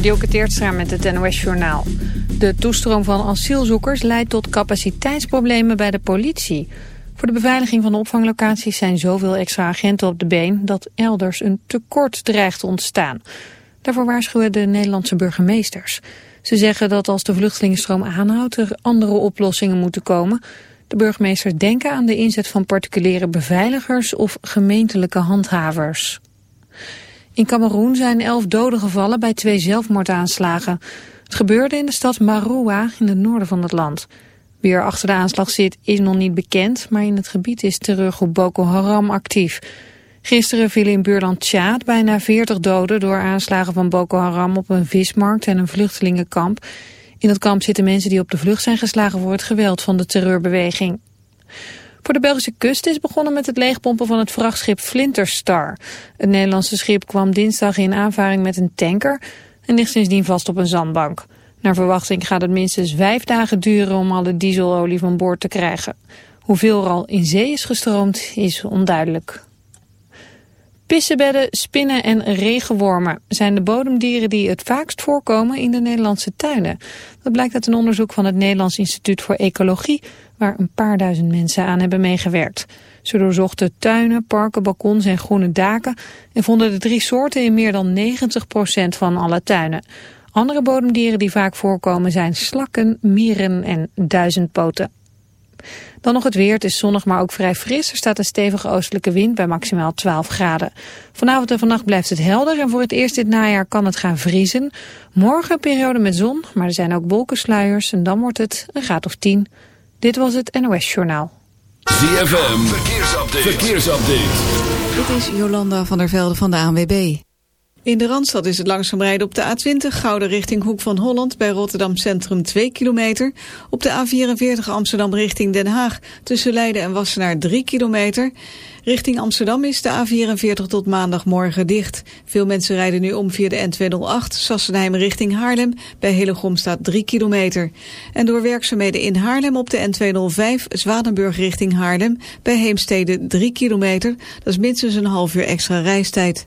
Dielke Teertstra met het NOS-journaal. De toestroom van asielzoekers leidt tot capaciteitsproblemen bij de politie. Voor de beveiliging van de opvanglocaties zijn zoveel extra agenten op de been... dat elders een tekort dreigt te ontstaan. Daarvoor waarschuwen de Nederlandse burgemeesters. Ze zeggen dat als de vluchtelingenstroom aanhoudt... er andere oplossingen moeten komen... De burgemeesters denken aan de inzet van particuliere beveiligers of gemeentelijke handhavers. In Cameroen zijn elf doden gevallen bij twee zelfmoordaanslagen. Het gebeurde in de stad Maroua in het noorden van het land. Wie er achter de aanslag zit is nog niet bekend, maar in het gebied is teruggroep Boko Haram actief. Gisteren vielen in buurland Tjaad bijna 40 doden door aanslagen van Boko Haram op een vismarkt en een vluchtelingenkamp. In het kamp zitten mensen die op de vlucht zijn geslagen voor het geweld van de terreurbeweging. Voor de Belgische kust is begonnen met het leegpompen van het vrachtschip Flinterstar. Het Nederlandse schip kwam dinsdag in aanvaring met een tanker en ligt sindsdien vast op een zandbank. Naar verwachting gaat het minstens vijf dagen duren om alle dieselolie van boord te krijgen. Hoeveel er al in zee is gestroomd is onduidelijk. Pissebedden, spinnen en regenwormen zijn de bodemdieren die het vaakst voorkomen in de Nederlandse tuinen. Dat blijkt uit een onderzoek van het Nederlands Instituut voor Ecologie, waar een paar duizend mensen aan hebben meegewerkt. Ze doorzochten tuinen, parken, balkons en groene daken en vonden de drie soorten in meer dan 90% van alle tuinen. Andere bodemdieren die vaak voorkomen zijn slakken, mieren en duizendpoten. Dan nog het weer. Het is zonnig, maar ook vrij fris. Er staat een stevige oostelijke wind bij maximaal 12 graden. Vanavond en vannacht blijft het helder en voor het eerst dit najaar kan het gaan vriezen. Morgen periode met zon, maar er zijn ook wolkensluiers en dan wordt het een graad of 10. Dit was het NOS Journaal. ZFM, verkeersupdate. verkeersupdate. Dit is Jolanda van der Velde van de ANWB. In de Randstad is het langzaam rijden op de A20, Gouden richting Hoek van Holland, bij Rotterdam Centrum 2 kilometer. Op de A44 Amsterdam richting Den Haag, tussen Leiden en Wassenaar 3 kilometer. Richting Amsterdam is de A44 tot maandagmorgen dicht. Veel mensen rijden nu om via de N208, Sassenheim richting Haarlem. Bij Hillegom staat 3 kilometer. En door werkzaamheden in Haarlem op de N205, Zwadenburg richting Haarlem. Bij Heemstede 3 kilometer, dat is minstens een half uur extra reistijd.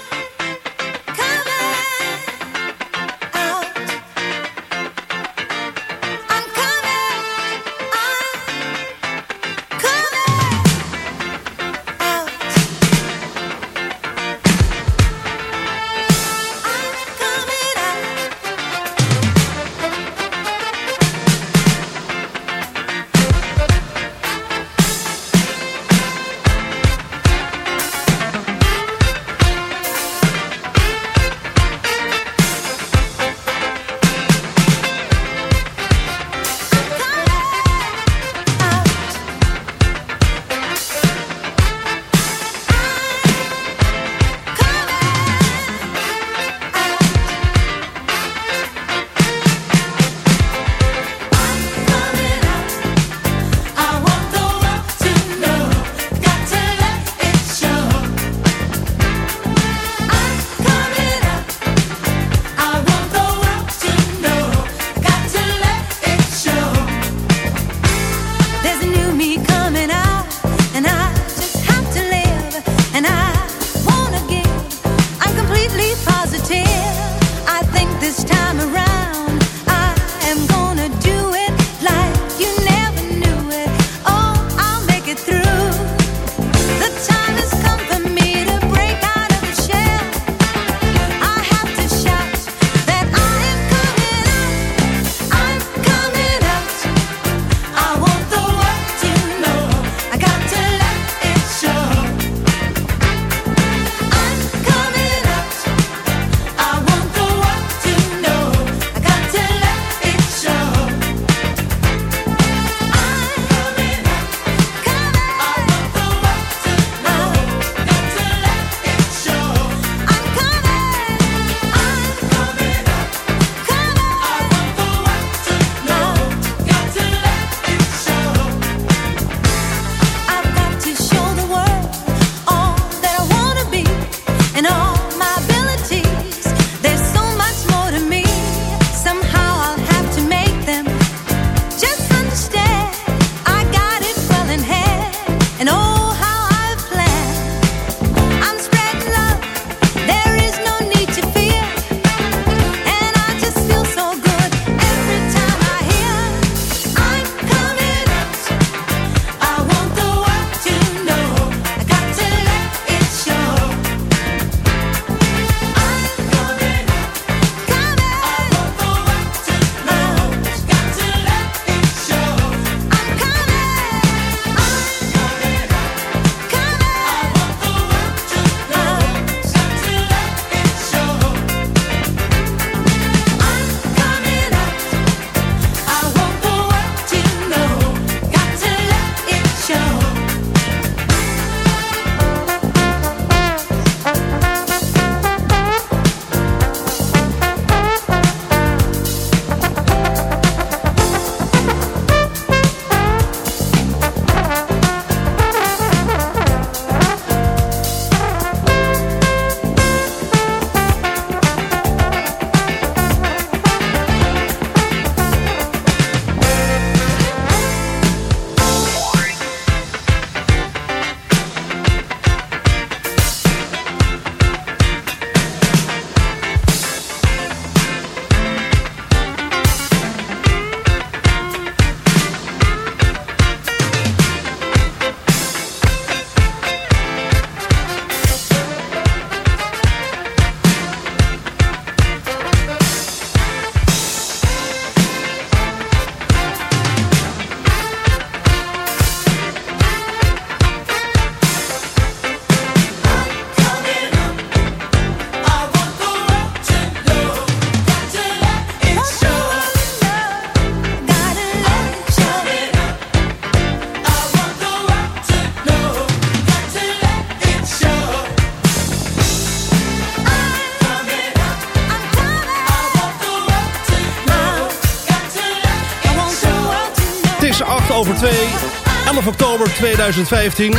2015.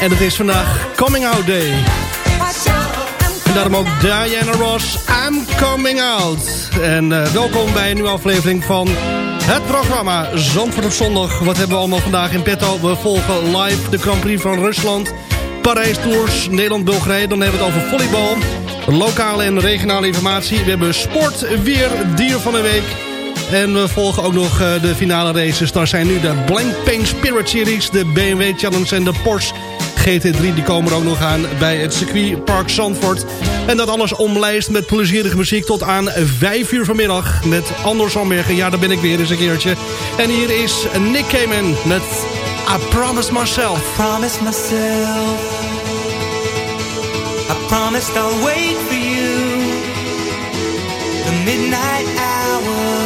En het is vandaag Coming Out Day. En daarom ook Diana Ross, I'm Coming Out. En uh, welkom bij een nieuwe aflevering van het programma Zandvoort op zondag. Wat hebben we allemaal vandaag in petto? We volgen live de Grand Prix van Rusland. Parijs Tours, Nederland-Bulgarije. Dan hebben we het over volleybal. Lokale en regionale informatie. We hebben sport, weer, dier van de week. En we volgen ook nog eh, de finale races. Daar zijn nu de Blank Pain Spirit Series, de BMW Challenge en de Porsche GT3. Die komen er ook nog aan bij het circuit Park Zandvoort. En dat alles omlijst met plezierige muziek tot aan 5 uur vanmiddag. Met Anders Zandbergen. Ja, daar ben ik weer eens een keertje. En hier is Nick Cayman met I Promise Myself. I promise myself. I promised I'll wait for you. The midnight hour.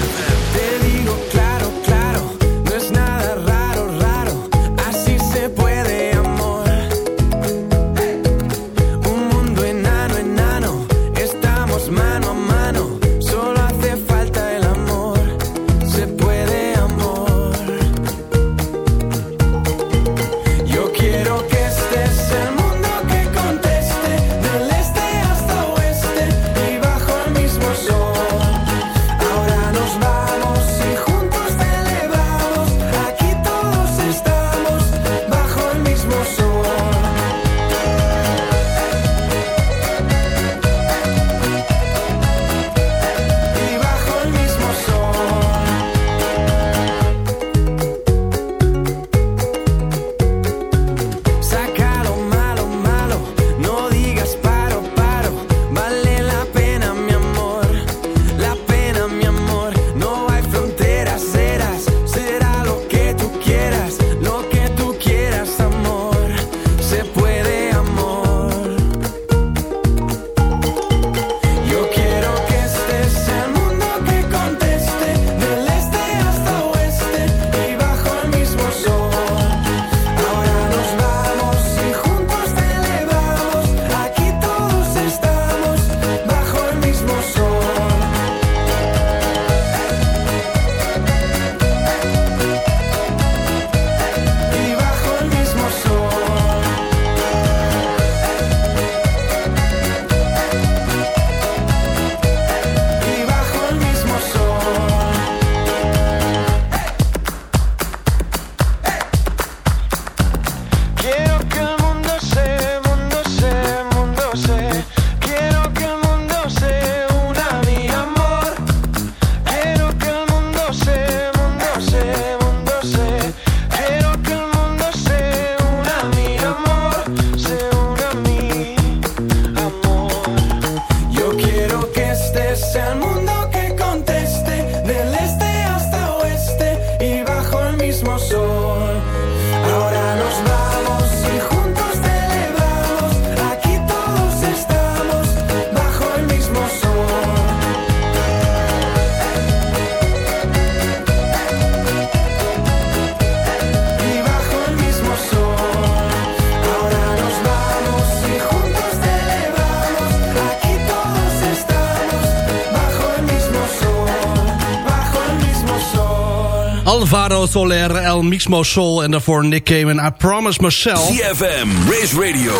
Alvaro Soler, El Mixmo Soul en daarvoor Nick Cayman, I Promise Myself. CFM, Race Radio,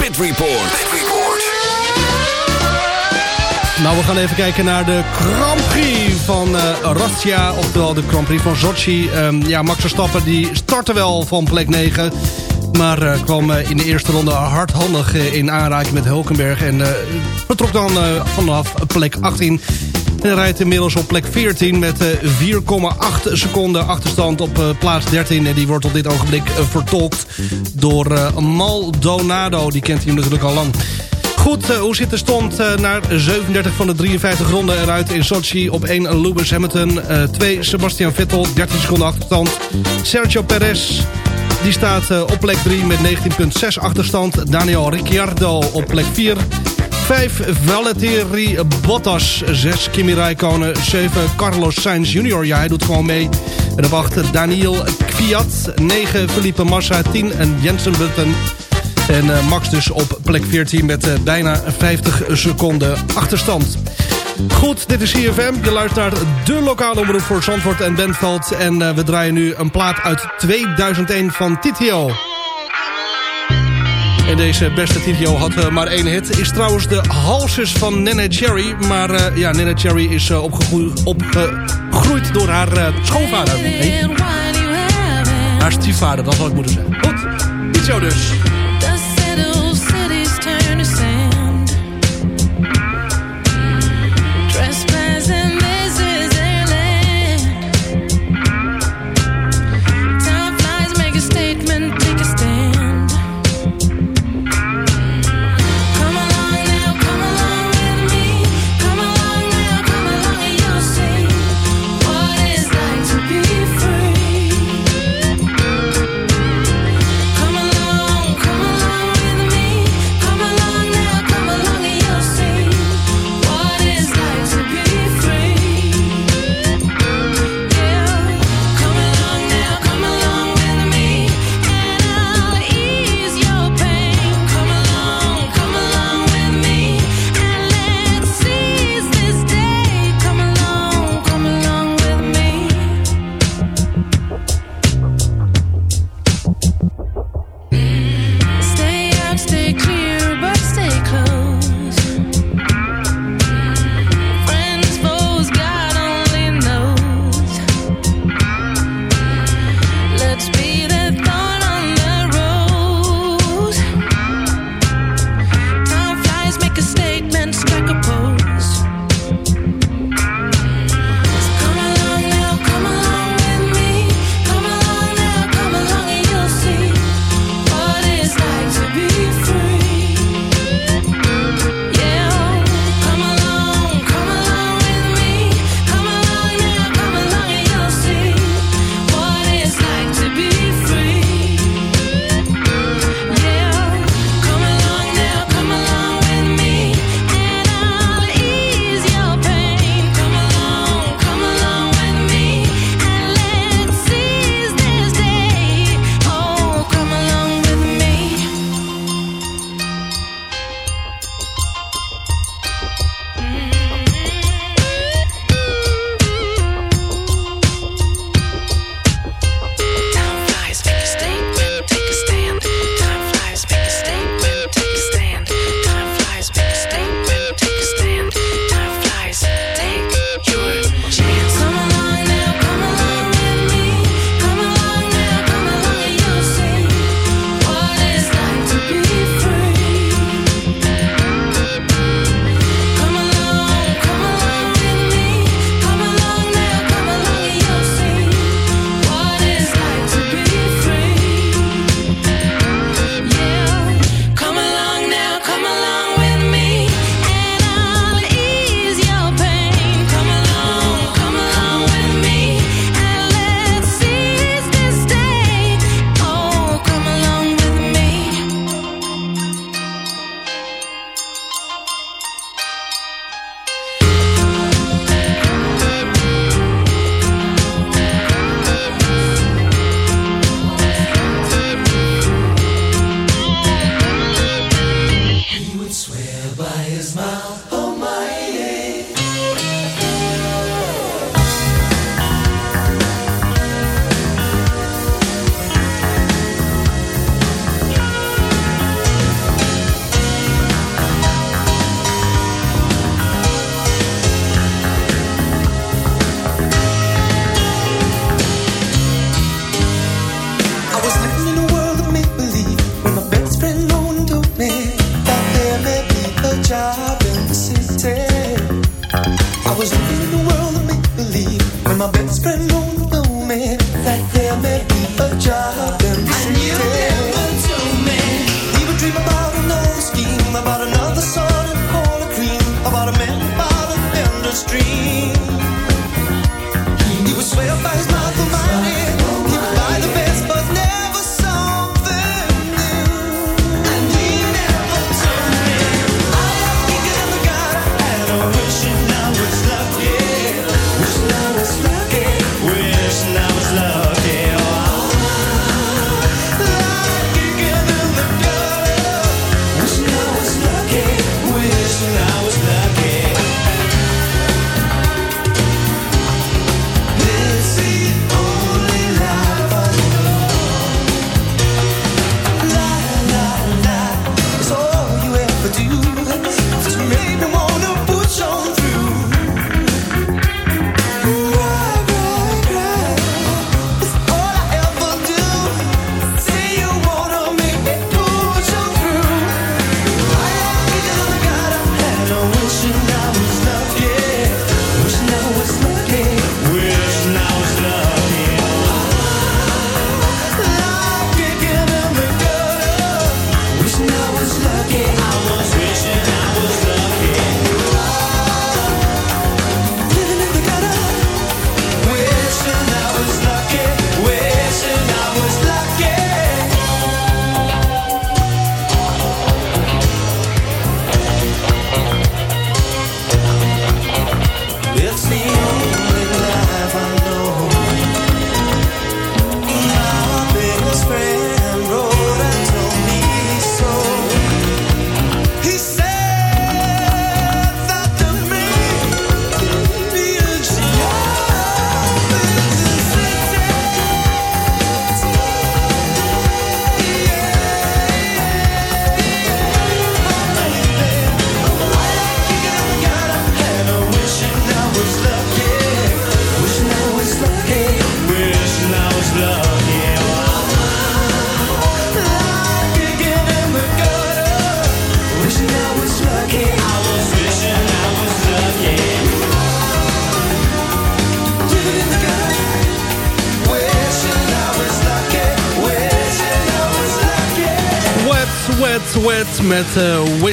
Pit Report. Pit Report. Nou, we gaan even kijken naar de Grand Prix van uh, Rastia, oftewel de Grand Prix van Sochi. Um, ja, Max Verstappen die startte wel van plek 9... Maar uh, kwam uh, in de eerste ronde hardhandig uh, in aanraking met Hulkenberg. En vertrok dan vanaf plek 18 en rijdt inmiddels op plek 14 met 4,8 seconden achterstand op plaats 13. En die wordt op dit ogenblik vertolkt door Maldonado. Die kent hij natuurlijk al lang. Goed, hoe zit de stand naar 37 van de 53 ronden eruit in Sochi? Op 1 Lewis Hamilton, 2 Sebastian Vettel, 13 seconden achterstand. Sergio Perez, die staat op plek 3 met 19,6 achterstand. Daniel Ricciardo op plek 4 5 Valtteri Bottas. 6 Kimi Räikkönen. 7 Carlos Sainz Jr. Ja, hij doet gewoon mee. En op 8 Daniel Kvyat. 9 Felipe Massa. 10 en Jensen Button. En uh, Max dus op plek 14 met uh, bijna 50 seconden achterstand. Goed, dit is CFM. Je luistert naar de lokale omroep voor Zandvoort en Bentveld. En uh, we draaien nu een plaat uit 2001 van Titio. En deze beste Titio had uh, maar één hit. Is trouwens de Halses van Nene Cherry. Maar uh, ja, Nene Cherry is uh, opgegroeid, opgegroeid door haar schoonvader. Nee. Haar stiefvader, dat had ik moeten zeggen. Goed, Titio dus.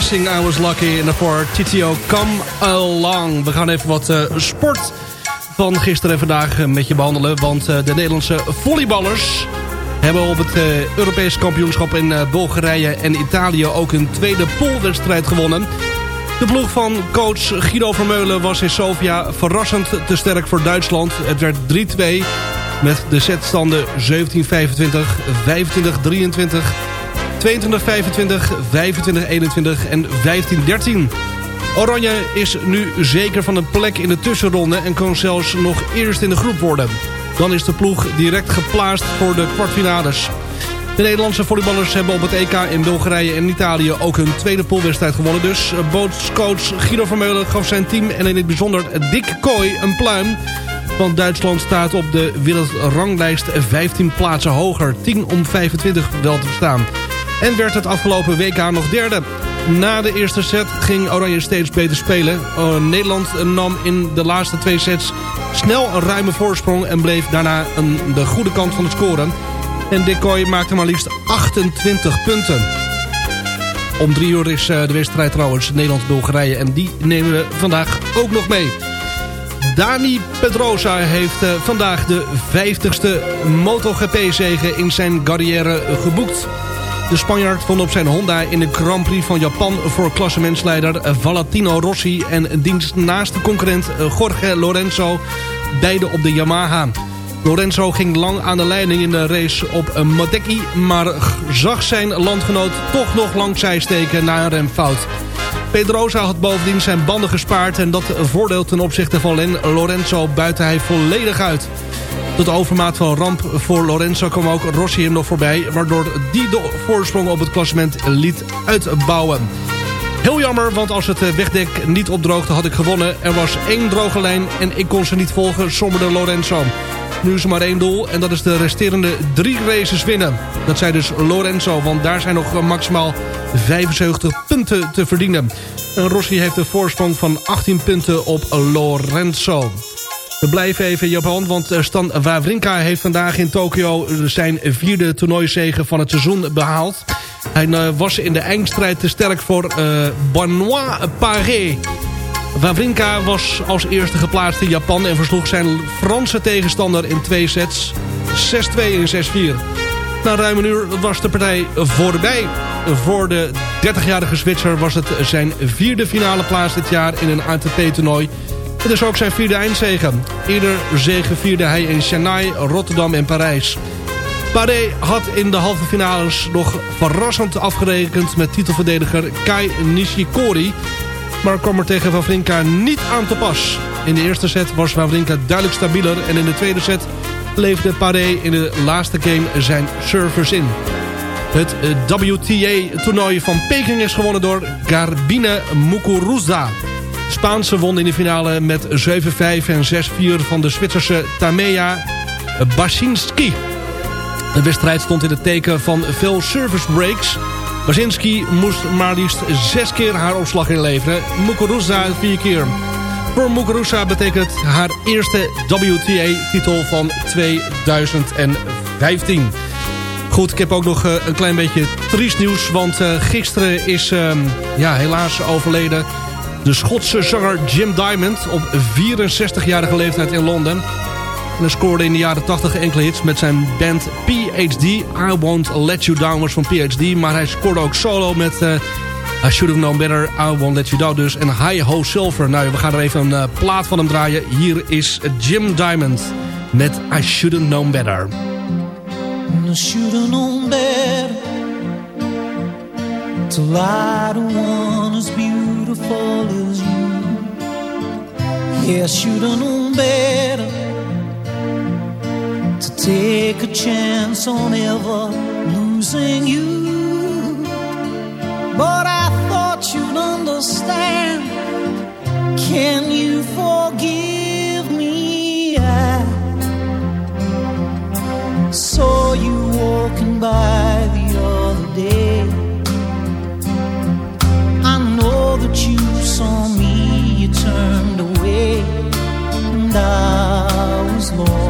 Wishing I Was Lucky. En daarvoor TTO Come Along. We gaan even wat uh, sport van gisteren en vandaag uh, met je behandelen. Want de Nederlandse volleyballers hebben op het Europese kampioenschap in Bulgarije en Italië ook een tweede poolwedstrijd gewonnen. De ploeg van coach Guido Vermeulen was in Sofia verrassend te sterk voor Duitsland. Het werd 3-2 met de setstanden 17-25, 25-23... 22-25, 25-21 en 15-13. Oranje is nu zeker van een plek in de tussenronde... en kan zelfs nog eerst in de groep worden. Dan is de ploeg direct geplaatst voor de kwartfinales. De Nederlandse volleyballers hebben op het EK in Bulgarije en Italië... ook hun tweede poolwedstrijd gewonnen. Dus bootscoach Guido Vermeulen gaf zijn team... en in het bijzonder Dick Kooi een pluim... Want Duitsland staat op de wereldranglijst 15 plaatsen hoger. 10 om 25 wel te staan en werd het afgelopen WK nog derde. Na de eerste set ging Oranje steeds beter spelen. Uh, Nederland nam in de laatste twee sets snel een ruime voorsprong... en bleef daarna aan de goede kant van het scoren. En Decoy maakte maar liefst 28 punten. Om drie uur is uh, de wedstrijd trouwens Nederland-Bulgarije... en die nemen we vandaag ook nog mee. Dani Pedrosa heeft uh, vandaag de 50ste MotoGP-zege in zijn carrière geboekt. De Spanjaard vond op zijn Honda in de Grand Prix van Japan... voor klassementsleider Valentino Rossi en diens naaste concurrent Jorge Lorenzo... beide op de Yamaha. Lorenzo ging lang aan de leiding in de race op Madeki... maar zag zijn landgenoot toch nog lang zij steken na een remfout. Pedrosa had bovendien zijn banden gespaard... en dat voordeel ten opzichte van Lorenzo buiten hij volledig uit. Tot overmaat van ramp voor Lorenzo kwam ook Rossi hem nog voorbij... waardoor die de voorsprong op het klassement liet uitbouwen. Heel jammer, want als het eh, wegdek niet opdroogde had ik gewonnen. Er was één droge lijn en ik kon ze niet volgen, sommerde Lorenzo. Nu is er maar één doel en dat is de resterende drie races winnen. Dat zei dus Lorenzo, want daar zijn nog maximaal 75 punten te verdienen. En Rossi heeft een voorsprong van 18 punten op Lorenzo. We blijven even in Japan, want eh, Stan Wawrinka heeft vandaag in Tokio zijn vierde toernooizege van het seizoen behaald. Hij eh, was in de eindstrijd te sterk voor uh, Benoit Paré. Wawrinka was als eerste geplaatst in Japan en versloeg zijn Franse tegenstander in twee sets. 6-2 en 6-4. Na ruim een uur was de partij voorbij. Voor de 30-jarige Zwitser was het zijn vierde finale plaats dit jaar in een ATP-toernooi het is ook zijn vierde eindzegen. Eerder zegen vierde hij in Chennai, Rotterdam en Parijs. Paré had in de halve finales nog verrassend afgerekend met titelverdediger Kai Nishikori. Maar kwam er tegen Wawrinka niet aan te pas. In de eerste set was Wawrinka duidelijk stabieler en in de tweede set leefde Paré in de laatste game zijn servers in. Het WTA-toernooi van Peking is gewonnen door Garbine Muguruza. Spaanse won in de finale met 7-5 en 6-4 van de Zwitserse Tamea Basinski. De wedstrijd stond in het teken van veel service breaks. Basinski moest maar liefst zes keer haar opslag inleveren. Muguruza vier keer. Voor Muguruza betekent haar eerste WTA-titel van 2015. Goed, ik heb ook nog eh, een klein beetje triest nieuws. Want uh, gisteren is uh, ja, helaas overleden de Schotse zanger Jim Diamond op 64-jarige leeftijd in Londen. En hij scoorde in de jaren 80 enkele hits met zijn band PhD. I Won't Let You Down was van PhD. Maar hij scoorde ook solo met uh, I Should Have Known Better, I Won't Let You Down dus. En High Ho Silver. Nou, we gaan er even een uh, plaat van hem draaien. Hier is Jim Diamond met I Should Have Known Better. I should have known better To lie to one as beautiful as you. Yeah, I should have known better take a chance on ever losing you. But I thought you'd understand. Can you forgive me? I saw you walking by the other day. I know that you saw me, you turned away, and I was lost.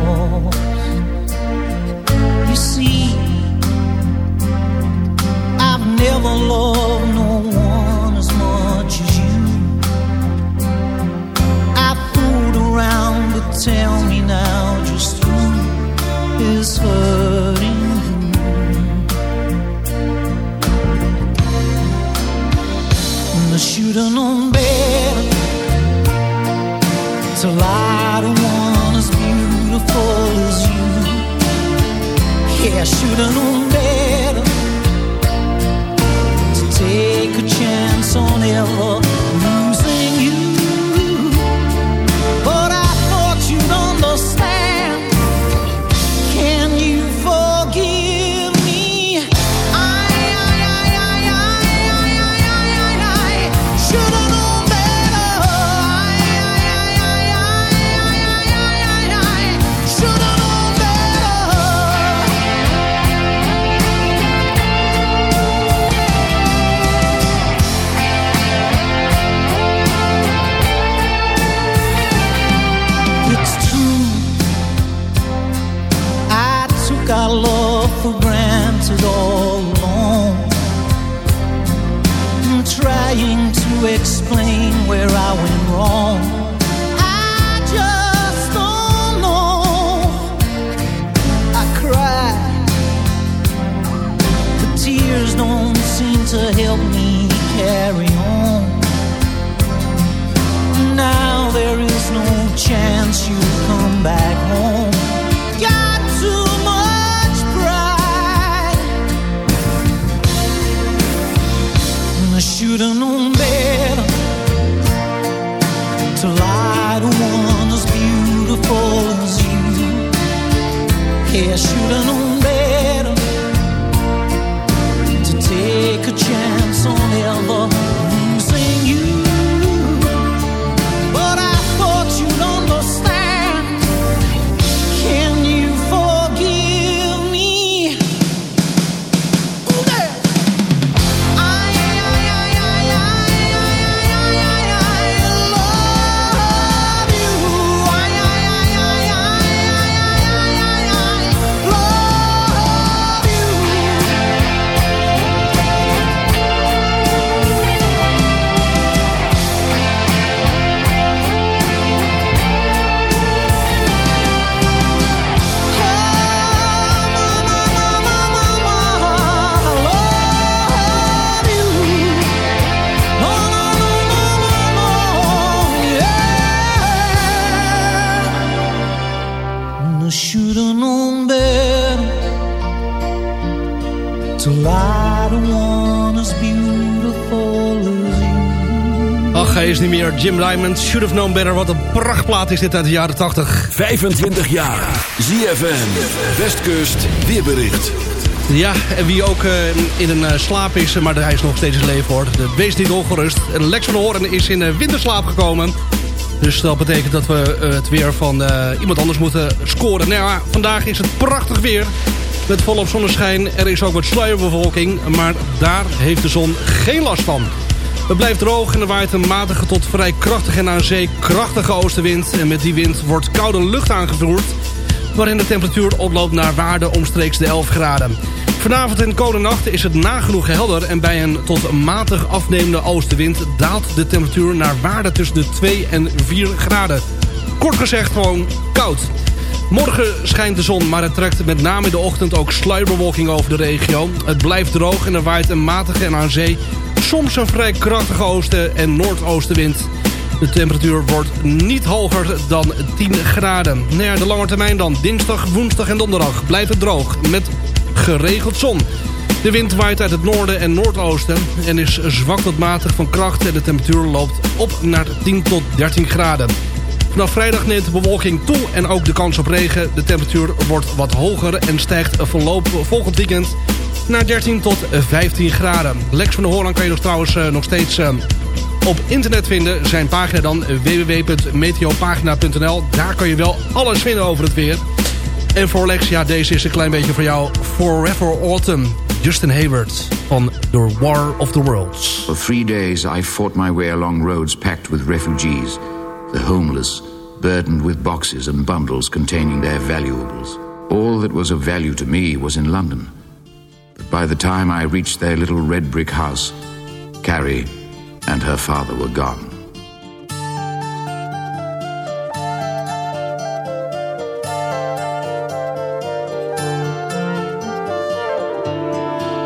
trying to explain where I went wrong. I just don't know. I cry. The tears don't seem to help me carry on. Now there is no chance you'll come back. Jim Diamond, Should Have Known Better. Wat een prachtplaat is dit uit de jaren 80. 25 jaar. ZFM. Westkust. Weerbericht. Ja, en wie ook uh, in een uh, slaap is, maar hij is nog steeds in leven hoor. Wees niet ongerust. Lex van Hoorn is in uh, winterslaap gekomen. Dus dat betekent dat we het weer van iemand anders moeten scoren. Nou ja, vandaag is het prachtig weer. Met volop zonneschijn. Er is ook wat sluierbewolking. Maar daar heeft de zon geen last van. Het blijft droog en er waait een matige tot vrij krachtige en aan zee krachtige oostenwind. En met die wind wordt koude lucht aangevoerd, waarin de temperatuur oploopt naar waarde omstreeks de 11 graden. Vanavond en komende nacht is het nagenoeg helder en bij een tot matig afnemende oostenwind daalt de temperatuur naar waarde tussen de 2 en 4 graden. Kort gezegd gewoon koud. Morgen schijnt de zon, maar het trekt met name in de ochtend ook sluierbewolking over de regio. Het blijft droog en er waait een matige en aan zee soms een vrij krachtige oosten- en noordoostenwind. De temperatuur wordt niet hoger dan 10 graden. Naar de lange termijn dan. Dinsdag, woensdag en donderdag blijft het droog met geregeld zon. De wind waait uit het noorden en noordoosten en is zwak tot matig van kracht... en de temperatuur loopt op naar 10 tot 13 graden. Vanaf vrijdag neemt de bewolking toe en ook de kans op regen. De temperatuur wordt wat hoger en stijgt verloop volgend weekend naar 13 tot 15 graden. Lex van de Hoorn kan je nog trouwens uh, nog steeds uh, op internet vinden. Zijn pagina dan www.meteopagina.nl. Daar kan je wel alles vinden over het weer. En voor Lex, ja, deze is een klein beetje voor jou. Forever Autumn. Justin Hayward van The War of the Worlds. For three days I fought my way along roads packed with refugees. The homeless, burdened with boxes and bundles containing their valuables. All that was of value to me was in London. By the time I reached their little red brick house, Carrie and her father were gone.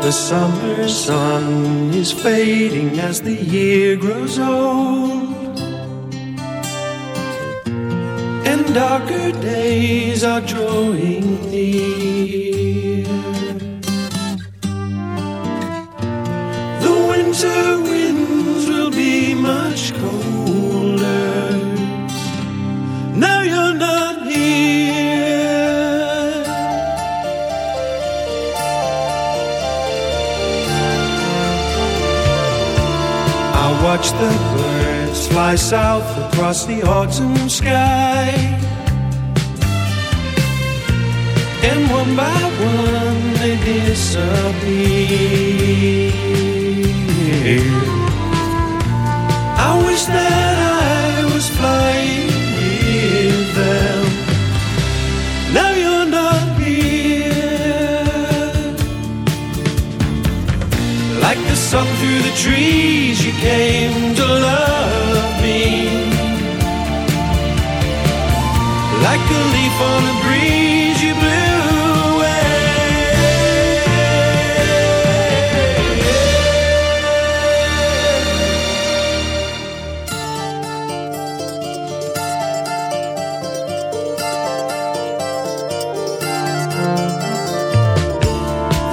The summer sun is fading as the year grows old. And darker days are drawing near. Watch the birds fly south across the autumn sky. And one by one they disappear. I wish that I was flying sun through the trees, you came to love me. Like a leaf on a breeze, you blew away.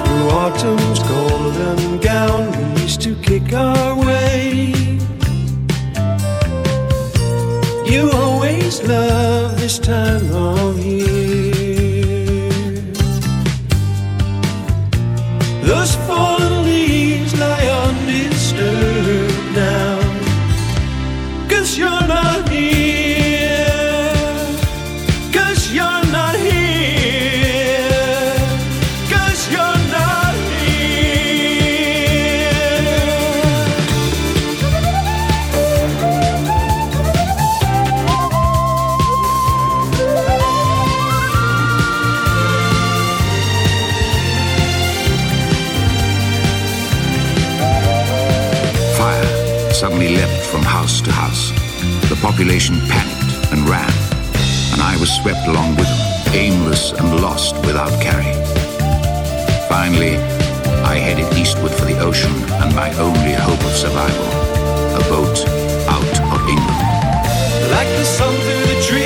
Through autumn's golden gown, our way. You always love this time of year. Those fallen population panicked and ran, and I was swept along with them, aimless and lost without carry. Finally, I headed eastward for the ocean and my only hope of survival, a boat out of England. Like the sun through the trees,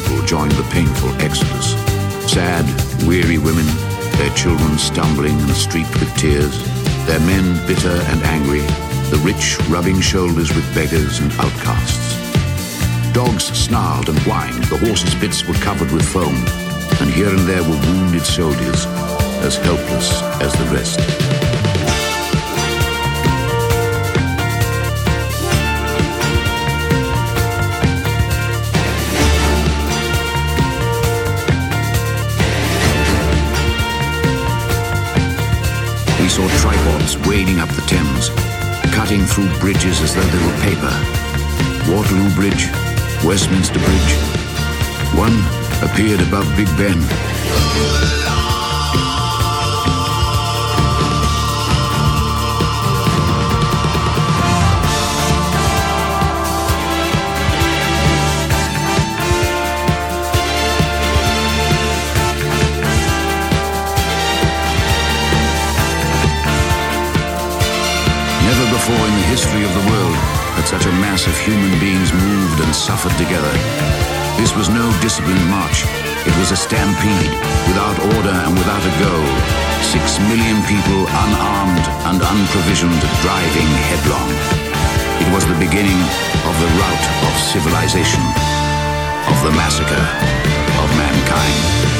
people joined the painful exodus. Sad, weary women, their children stumbling and streaked with tears, their men bitter and angry, the rich rubbing shoulders with beggars and outcasts. Dogs snarled and whined, the horses' bits were covered with foam, and here and there were wounded soldiers, as helpless as the rest. Wading up the Thames, cutting through bridges as though they were paper. Waterloo Bridge, Westminster Bridge. One appeared above Big Ben. Before in the history of the world that such a mass of human beings moved and suffered together. This was no disciplined march. It was a stampede, without order and without a goal. Six million people unarmed and unprovisioned, driving headlong. It was the beginning of the rout of civilization, of the massacre of mankind.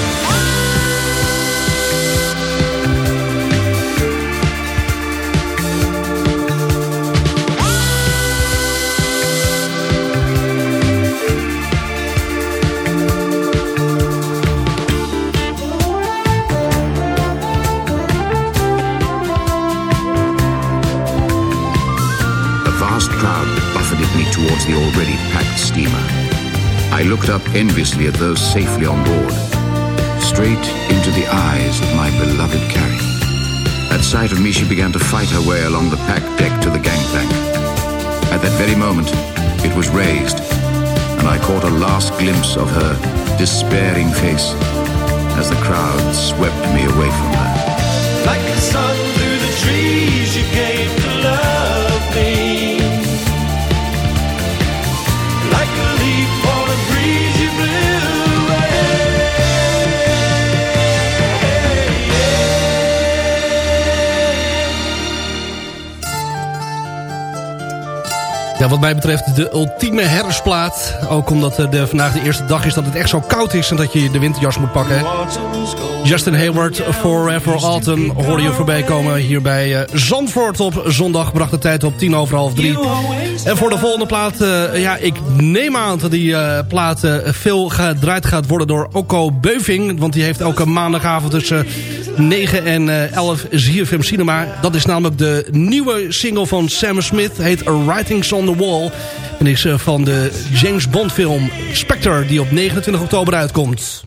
Enviously at those safely on board, straight into the eyes of my beloved Carrie. At sight of me, she began to fight her way along the packed deck to the gangplank. At that very moment, it was raised, and I caught a last glimpse of her despairing face as the crowd swept me away from her. Like the sun through the trees, Ja, wat mij betreft de ultieme herfstplaat. Ook omdat de, eh, vandaag de eerste dag is dat het echt zo koud is... en dat je de winterjas moet pakken. Justin Hayward, Forever Autumn, hoorde je voorbij komen hier bij uh, Zandvoort op zondag. Bracht de tijd op tien over half drie. En voor de volgende plaat, uh, ja, ik neem aan dat die uh, plaat veel gedraaid gaat worden door Oko Beuving. Want die heeft elke maandagavond tussen 9 en 11 ZFM Cinema. Dat is namelijk de nieuwe single van Sam Smith. Heet Writings on the Wall. En is van de James Bond film Spectre die op 29 oktober uitkomt.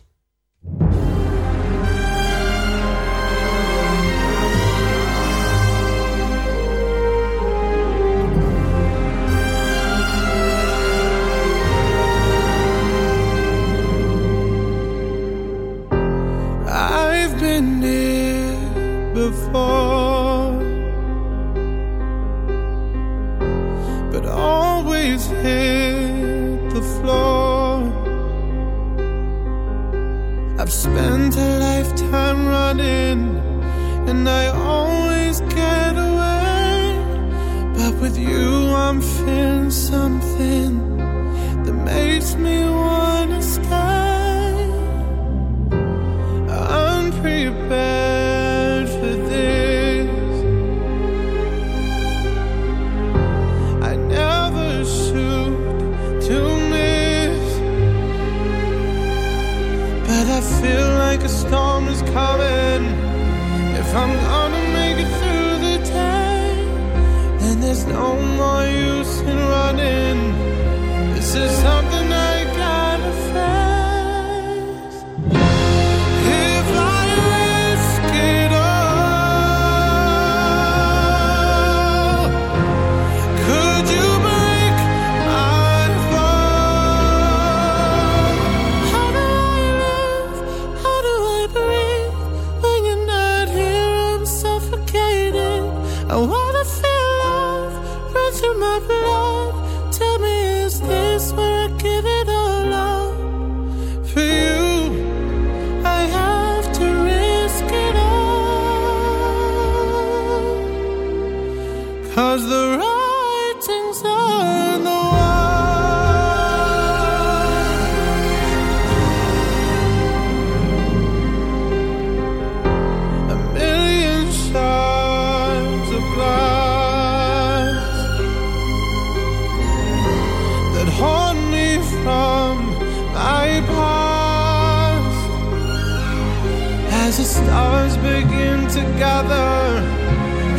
Begin to gather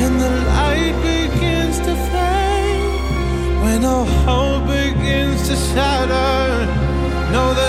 and the light begins to fade. When all hope begins to shatter know that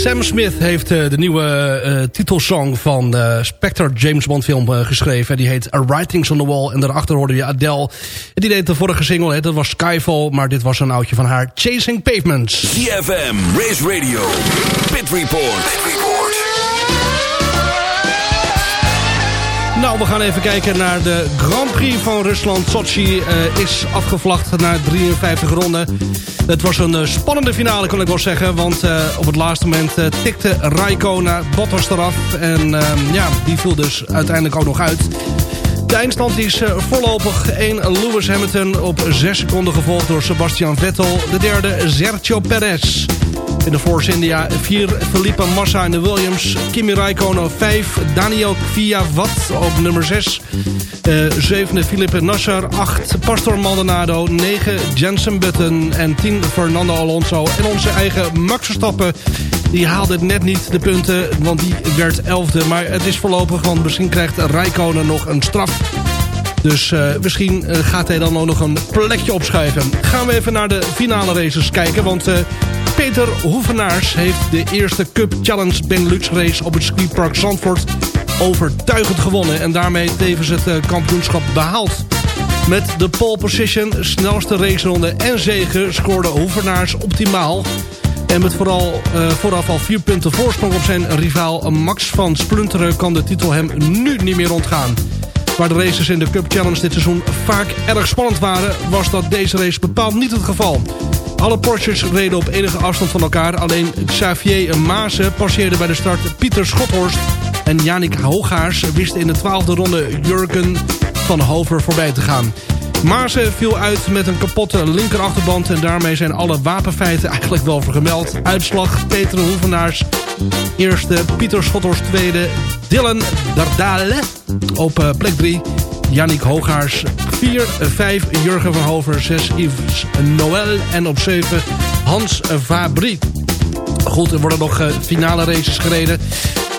Sam Smith heeft uh, de nieuwe uh, titelsong van de Spectre James Bond film geschreven. Die heet A Writings on the Wall. En daarachter hoorde je Adele. Die deed de vorige single, dat was Skyfall. Maar dit was een oudje van haar, Chasing Pavements. CFM, Race Radio, Pit Report. Pit Report. Nou, we gaan even kijken naar de Grand Prix van Rusland. Sochi uh, is afgevlacht na 53 ronden. Het was een uh, spannende finale, kan ik wel zeggen. Want uh, op het laatste moment tikte Raikkonen Bottas eraf. En ehm, ja, die viel dus uiteindelijk ook nog uit. De eindstand is voorlopig 1 Lewis Hamilton op 6 seconden gevolgd door Sebastian Vettel. De derde Sergio Perez. In de Force India 4 Felipe Massa in de Williams. Kimi Raikkonen 5. Daniel Kvyat op nummer 6. Uh, 7 Felipe Nasser. 8 Pastor Maldonado. 9 Jensen Button. En 10 Fernando Alonso. En onze eigen Max Verstappen. Die haalde net niet de punten. Want die werd 11e. Maar het is voorlopig. Want misschien krijgt Raikkonen nog een straf. Dus uh, misschien uh, gaat hij dan ook nog een plekje opschuiven. Gaan we even naar de finale races kijken. Want uh, Peter Hoevenaars heeft de eerste Cup Challenge Benelux race op het skipark Zandvoort overtuigend gewonnen. En daarmee tevens het kampioenschap behaald. Met de pole position, snelste raceronde en zegen scoorde Hoevenaars optimaal. En met vooral uh, vooraf al vier punten voorsprong op zijn rivaal Max van Splunteren... kan de titel hem nu niet meer ontgaan. Waar de races in de Cup Challenge dit seizoen vaak erg spannend waren... was dat deze race bepaald niet het geval. Alle Porsches reden op enige afstand van elkaar. Alleen Xavier Maase passeerde bij de start Pieter Schothorst... en Janik Hoogaars wisten in de twaalfde ronde Jurgen van Hover voorbij te gaan. Maase viel uit met een kapotte linkerachterband... en daarmee zijn alle wapenfeiten eigenlijk wel vergemeld. Uitslag Peter Hoevenaars eerste, Pieter Schotters tweede... Dylan Dardale op uh, plek 3... Yannick Hoogaars 4, 5 Jurgen van Hover, 6 Yves Noël en op 7 Hans Fabry. Goed, er worden nog uh, finale races gereden.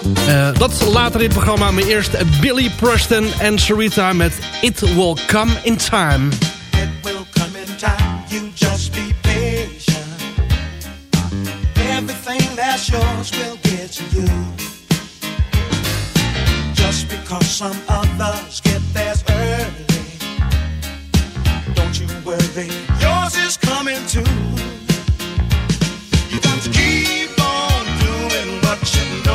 Uh, dat later in het programma. Maar eerst Billy Preston en Sarita met It Will Come In Time. It will come in time, you just be patient. Everything that's yours will get to you. Just because some others get theirs early. Don't you worry, yours is coming too. You got to keep on doing what you know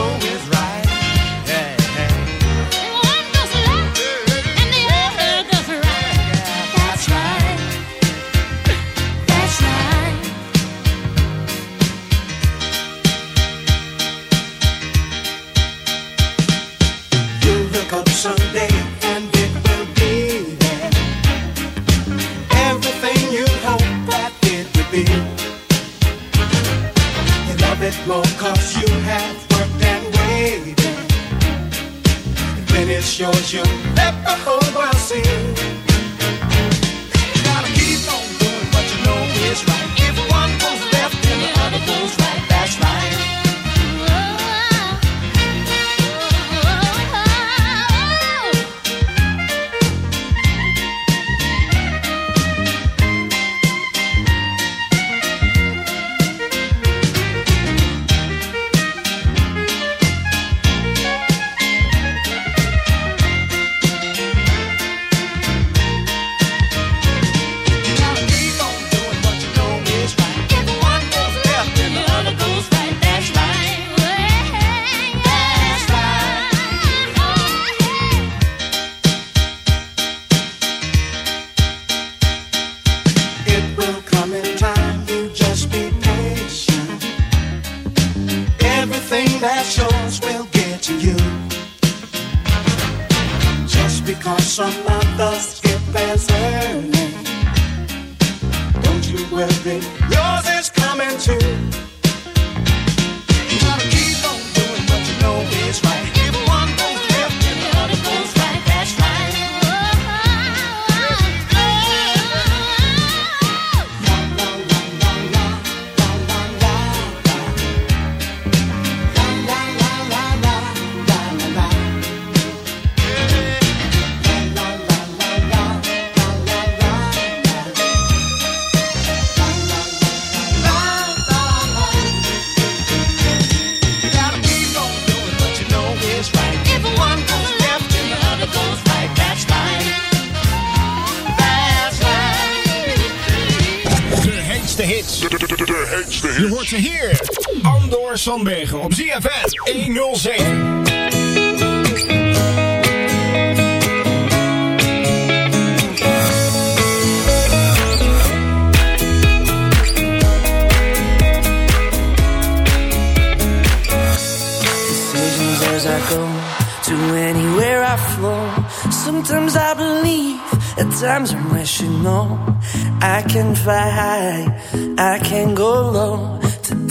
someday and it will be there. Everything you hope that it be. You love it you have worked and waited. When it's yours, you let the whole world see. Sandbergen op ZFM 107. as I go to anywhere I flow. Sometimes I believe, at times I'm rational. I can fly high, I can go low.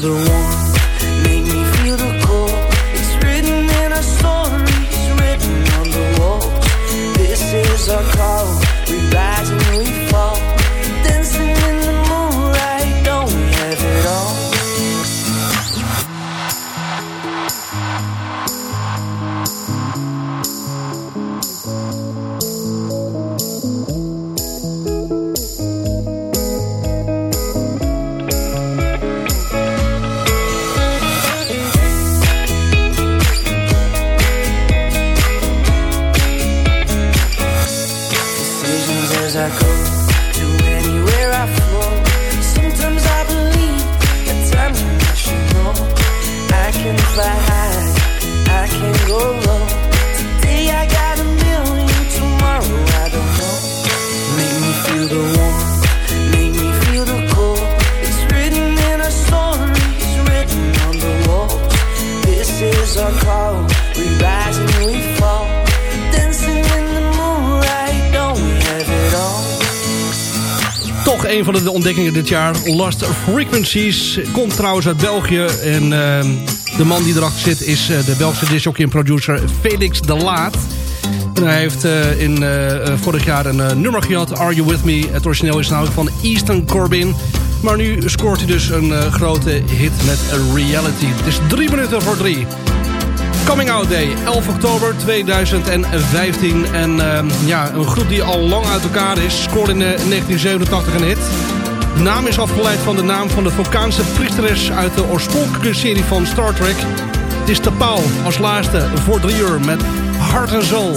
The warmth, as I go to anywhere I. Sometimes I believe. I can fly high, I can go low. Today I got a million, tomorrow I don't know. Make me feel the make me feel the cold. It's written in our stories, written on the walls. This is our call, een van de ontdekkingen dit jaar. Lost Frequencies. Komt trouwens uit België. En ehm, de man die erachter zit is eh, de Belgische disjockey en producer Felix de Laat. Hij heeft eh, in, eh, vorig jaar een nummer gehad. Are You With Me? Het origineel is namelijk van Easton Corbin. Maar nu scoort hij dus een grote hit met Reality. Het is drie minuten voor drie. Coming Out Day, 11 oktober 2015. En ehm, ja, een groep die al lang uit elkaar is, scoorde in eh, 1987 een hit. De naam is afgeleid van de naam van de Vulkaanse priesteres uit de oorspronkelijke serie van Star Trek. Het is Tapau als laatste voor drie uur met Heart and Soul.